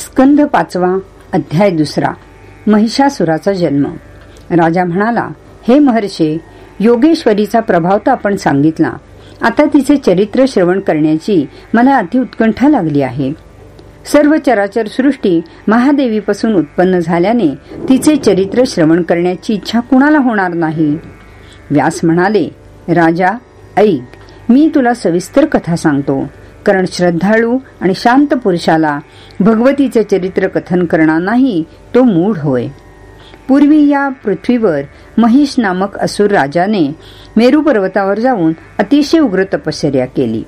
स्कंद पाचवा अध्याय दुसरा महिषासुराचा जन्म. राजा म्हणाला हे महर्षे योगेश्वरीचा प्रभाव तर आपण सांगितला. आता तिचे चरित्र श्रवण करण्याची मला अति उत्कंठा लागली आहे. सर्व चराचर सृष्टी महादेवीपासून उत्पन्न झाल्याने तिचे चरित्र श्रवण करण्याची इच्छा कुणाला होणार नाही? व्यास म्हणाले राजा ऐक मी तुला सविस्तर कथा सांगतो. कारण श्रद्धाळू आणि शांत पुरुषाला भगवतीचे चरित्र कथन करणार नाही तो मूढ होय. पूर्वी या पृथ्वीवर महिष नामक असुर राजाने मेरू पर्वतावर जाऊन अतिशय उग्र तपश्चर्या केली.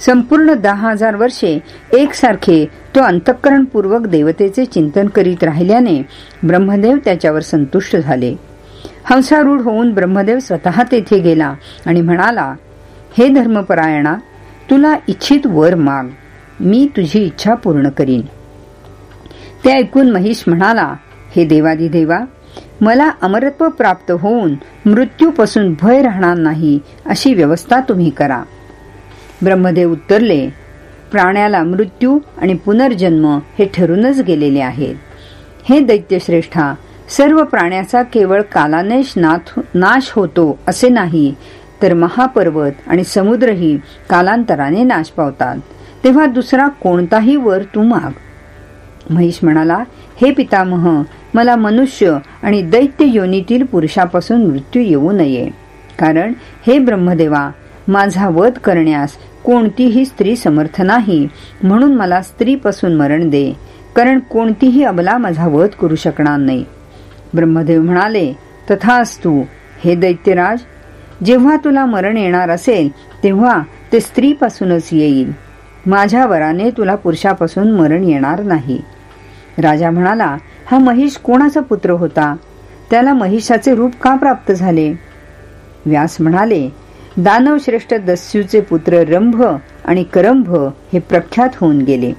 संपूर्ण दहा हजार वर्षे एकसारखे तो अंतःकरणपूर्वक देवतेचे चिंतन करीत राहिल्याने ब्रह्मदेव त्याच्यावर संतुष्ट झाले. हंसारूढ होऊन ब्रह्मदेव स्वतः तेथे गेला आणि म्हणाला हे धर्मपरायणा तुला इच्छित वर माग. मी तुझी इच्छा पूर्ण करीन. ते ऐकून महेश म्हणाला हे देवादी देवा मला अमरत्व प्राप्त होऊन मृत्यूपासून भय राहणार नाही अशी व्यवस्था तुम्ही करा. ब्रह्मदेव उत्तरले प्राण्याला मृत्यू आणि पुनर्जन्म हे ठरूनच गेलेले आहेत. हे दैत्यश्रेष्ठा सर्व प्राण्याचा केवळ कालानेश नाश होतो असे नाही तर महापर्वत आणि समुद्रही कालांतराने नाश पावतात. तेव्हा दुसरा कोणताही वर तू माग. महेश म्हणाला हे पितामह मला मनुष्य आणि दैत्य योनीतील पुरुषापासून मृत्यू येऊ नये. कारण हे ब्रह्मदेवा माझा वध करण्यास कोणतीही स्त्री समर्थ नाही म्हणून मला स्त्रीपासून मरण दे. कारण कोणतीही अबला माझा वध करू शकणार नाही. ब्रह्मदेव म्हणाले तथास्तू हे दैत्यराज जेव्हा तुला मरण येणार असेल तेव्हा ते स्त्रीपासूनच येईल. माझ्या वराने तुला पुरुषापासून मरण येणार नाही. राजा म्हणाला हा महिष कोणाचा पुत्र होता? त्याला महिषाचे रूप का प्राप्त झाले? व्यास म्हणाले दानवश्रेष्ठ दस्यूचे पुत्र रंभ आणि करंभ हे प्रख्यात होऊन गेले.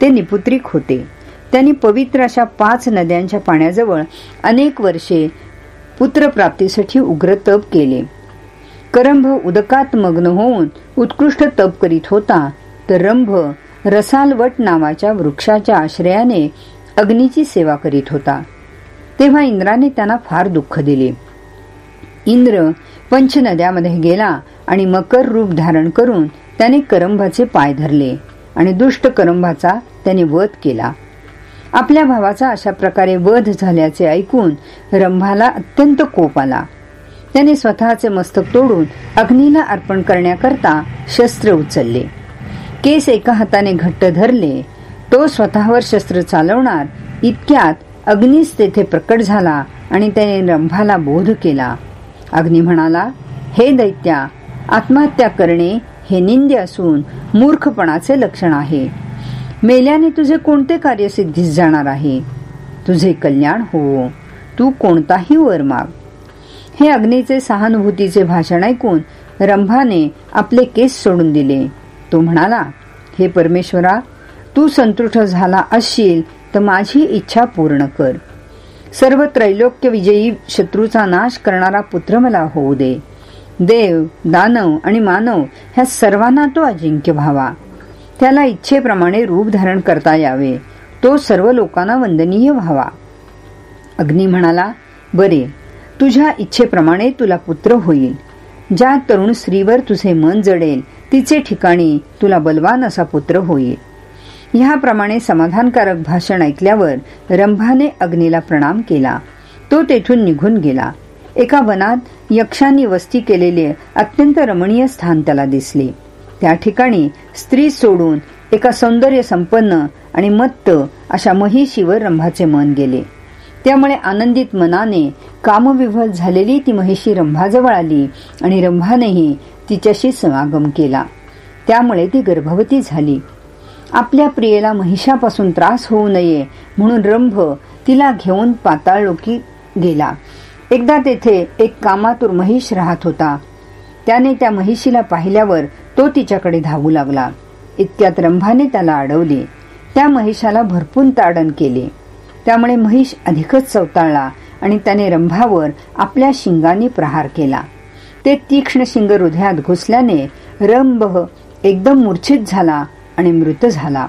ते निपुत्रिक होते. त्यांनी पवित्र अशा पाच नद्यांच्या पाण्याजवळ अनेक वर्षे पुत्रप्राप्तीसाठी उग्र तप केले. करंभ उदकात मग्न होऊन उत्कृष्ट तप करीत होता तर रंभ रसालवट नावाच्या वृक्षाच्या आश्रयाने अग्नीची सेवा करीत होता. तेव्हा इंद्राने त्यांना फार दुःख दिले. इंद्र पंचनद्यामध्ये गेला आणि मकर रूप धारण करून त्याने करंभाचे पाय धरले आणि दुष्ट करंभाचा त्याने वध केला. आपल्या भावाचा अशा प्रकारे वध झाल्याचे ऐकून रंभाला अत्यंत कोप आला. त्याने स्वतःचे मस्तक तोडून अग्नीला अर्पण करण्याकरता शस्त्र उचलले. केस एका हाताने घट्ट धरले. तो स्वतःवर शस्त्र चालवणार इतक्यात अग्नीस तेथे प्रकट झाला आणि त्याने रंभाला बोध केला. अग्नी म्हणाला हे दैत्या आत्महत्या करणे हे निंद्य असून मूर्खपणाचे लक्षण आहे. मेल्याने तुझे कोणते कार्य सिद्धीस जाणार आहे? तुझे कल्याण हो. तू कोणताही वर माग. हे अग्नीचे सहानुभूतीचे भाषण ऐकून रंभाने आपले केस सोडून दिले. तो म्हणाला हे परमेश्वरा तू संतुष्ट झाला असशील तर माझी इच्छा पूर्ण कर. सर्व त्रैलोक्य विजयी शत्रूचा नाश करणारा पुत्र मला होऊ दे. देव दानव आणि मानव ह्या सर्वांना तो अजिंक्य व्हावा. त्याला इच्छेप्रमाणे रूप धारण करता यावे. तो सर्व लोकांना वंदनीय व्हावा. अग्नी म्हणाला बरे तुझ्या इच्छेप्रमाणे तुला पुत्र होईल. ज्या तरुण स्त्रीवर तुझे मन जडेल तिचे ठिकाणी तुला बलवान असा पुत्र होईल. ह्याप्रमाणे समाधानकारक भाषण ऐकल्यावर रंभाने अग्नीला प्रणाम केला. तो तेथून निघून गेला. एका वनात यक्षांनी वस्ती केलेले अत्यंत रमणीय स्थान त्याला दिसले. त्या ठिकाणी स्त्री सोडून एका सौंदर्य संपन्न आणि मत्त अशा महिषीवर रंभाचे मन गेले. त्यामुळे आनंदित मनाने कामविभल झालेली ती महिषी रंभाजवळ आली आणि रंभानेही तिच्याशी समागम केला. त्यामुळे ती गर्भवती झाली. आपल्या प्रियेला महिषापासून त्रास होऊ नये म्हणून रंभ तिला घेऊन पाताळलोकी गेला. एकदा तेथे एक कामातूर महिष राहत होता. त्याने त्या महिषीला पाहिल्यावर तो तिच्याकडे धावू लागला. इतक्यात रंभाने त्याला अडवले. त्या महिषाला भरपूर ताडण केले. त्यामुळे महिष अधिकच चवताळला आणि त्याने रंभावर आपल्या शिंगाने प्रहार केला. ते तीक्ष्ण शिंग हृदयात घुसल्याने रंभ एकदम मूर्छित झाला आणि मृत झाला.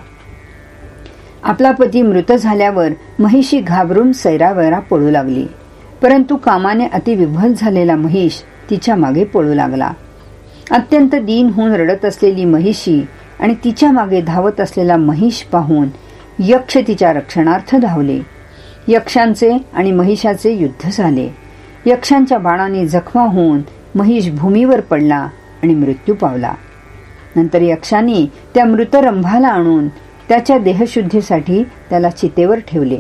आपला पती मृत झाल्यावर महिषी घाबरून सैरावैरा पळू लागली. परंतु कामाने अतिविभल झालेला महिष तिच्यामागे पळू लागला. अत्यंत दीन होऊन रडत असलेली महिषी आणि तिच्यामागे धावत असलेला महिष पाहून यक्ष तिच्या रक्षणार्थ धावले. यक्षांचे आणि महिषाचे युद्ध झाले. यक्षांच्या बाणाने जखमा होऊन महिष भूमीवर पडला आणि मृत्यू पावला. नंतर यक्षांनी त्या मृतरंभाला आणून त्याच्या देहशुद्धीसाठी त्याला चितेवर ठेवले.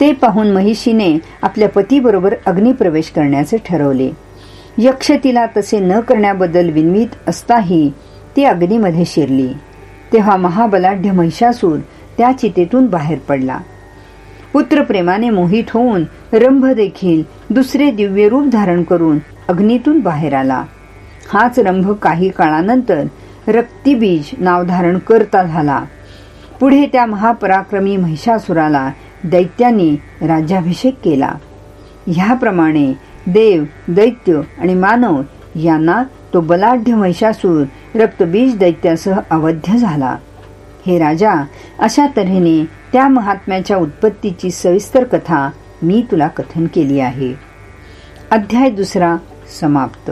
ते पाहून महिषीने आपल्या पतीबरोबर अग्निप्रवेश करण्याचे ठरवले. यक्ष तिला तसे न करण्याबद्दल विन्वित असताही ती अग्नीमध्ये शिरली. तेव्हा महाबलाढ्य महिषासूर त्या चितेतून बाहेर पडला. पुत्रप्रेमाने मोहित होऊन रंभ देखील दुसरे दिव्य रूप धारण करून अग्नीतून बाहेर आला. हाच रंभ काही काळानंतर रक्तीबीज नाव धारण करता झाला. पुढे त्या महापराक्रमी महिषासुराला दैत्यांनी राज्याभिषेक केला. ह्याप्रमाणे देव दैत्य आणि मानव यांना तो बलाढ्य महिषासूर रक्तबीज दैत्यासह अवध्य झाला. हे राजा अशा तऱ्हेने त्या महात्म्याच्या उत्पत्तीची सविस्तर कथा मी तुला कथन केली आहे. अध्याय दुसरा समाप्त.